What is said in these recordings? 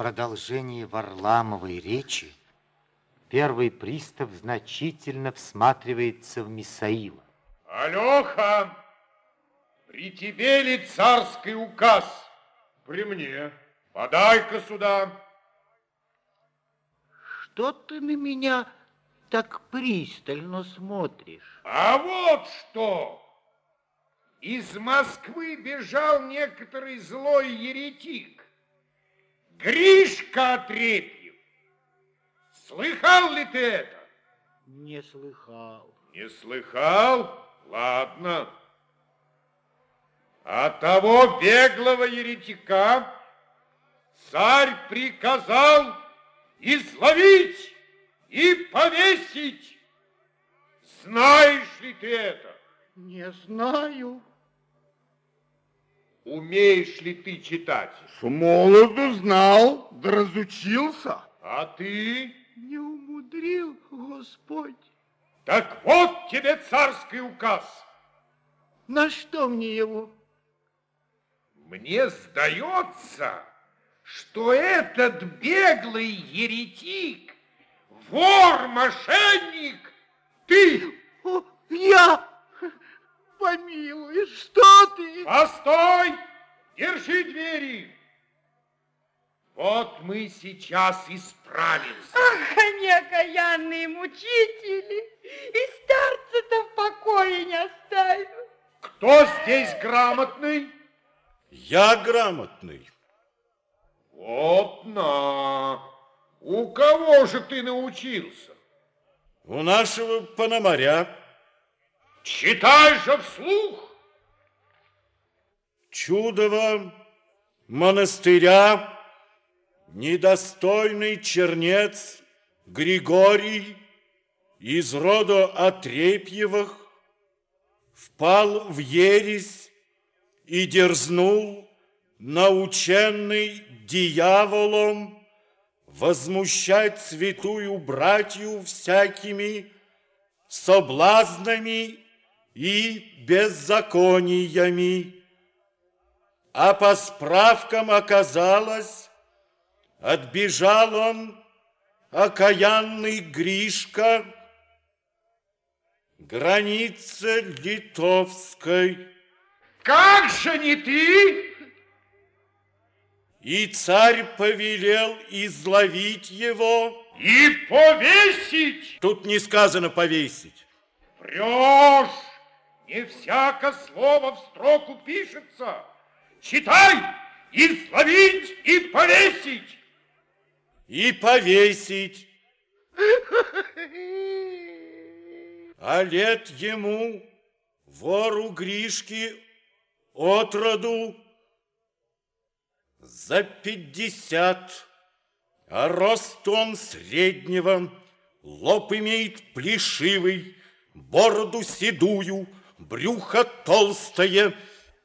продолжении Варламовой речи первый пристав значительно всматривается в Мисаила. Алёха, при тебе ли царский указ? При мне. Подай-ка сюда. Что ты на меня так пристально смотришь? А вот что! Из Москвы бежал некоторый злой еретик. Гришка Отрепьев. Слыхал ли ты это? Не слыхал. Не слыхал? Ладно. А того беглого еретика царь приказал изловить и повесить. Знаешь ли ты это? Не знаю. Умеешь ли ты читать? С молоду знал, да разучился. А ты? Не умудрил, Господь. Так вот тебе царский указ. На что мне его? Мне сдается, что этот беглый еретик, вор, мошенник, ты. О, я? Помилуй, что ты? Постой! Держи двери! Вот мы сейчас исправимся. Ах, они окаянные мучители, и старца-то в покое не оставят. Кто здесь грамотный? Я грамотный. Вот на. У кого же ты научился? У нашего пономаря. Читай же вслух. Чудово монастыря, недостойный чернец Григорий из рода Отрепьевых впал в ересь и дерзнул, наученный дьяволом, возмущать святую братью всякими соблазнами и беззакониями. А по справкам оказалось, отбежал он, окаянный Гришка, граница литовской. Как же не ты? И царь повелел изловить его. И повесить. Тут не сказано повесить. Врешь! Не всяко слово в строку пишется. Читай! Изловить и повесить! И повесить. А лет ему, вору Гришки, от роду за пятьдесят, а рост он среднего, лоб имеет плешивый, бороду седую, брюхо толстое.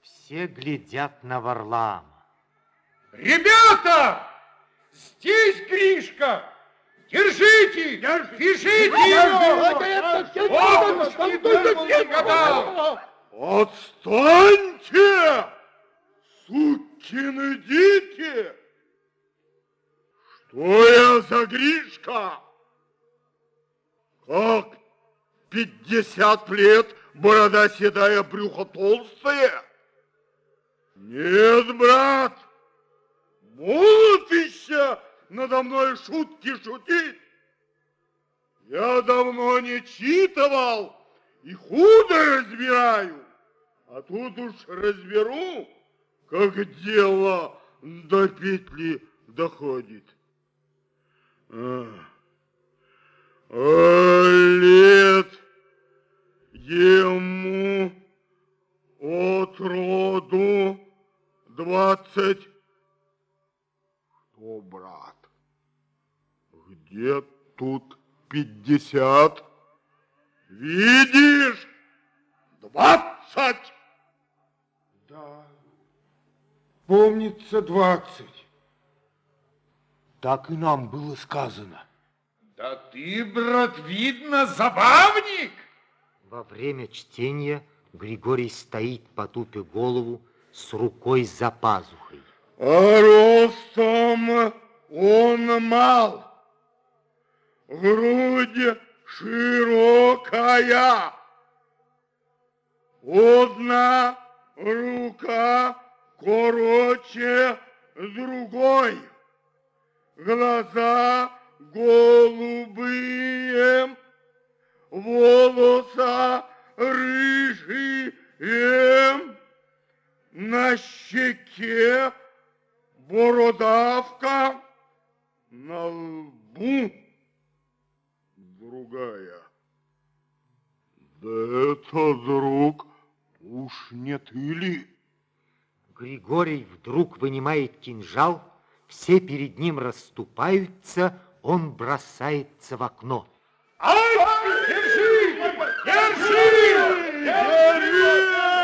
Все глядят на Варлама. Ребята! Здесь Гришка! Держите! Держите его! Отстаньте! Сукины дети! Что я за Гришка? Как пятьдесят лет, борода седая, брюхо толстое? Нет, брат, молод еще надо мной шутки шутить. Я давно не читывал и худо разбираю, а тут уж разберу, как дело до петли доходит. А, двадцать. Что, брат, где тут пятьдесят? Видишь, двадцать. Да, помнится двадцать. Так и нам было сказано. Да ты, брат, видно, забавник. Во время чтения Григорий стоит, потупя голову, с рукой за пазухой. А ростом он мал, грудь широкая, одна рука короче другой, глаза голубые, волоса рыжие, на щеке бородавка, на лбу другая. Да это, друг, уж не ты ли? Григорий вдруг вынимает кинжал, все перед ним расступаются, он бросается в окно. Ай, держи! Держи! Держи!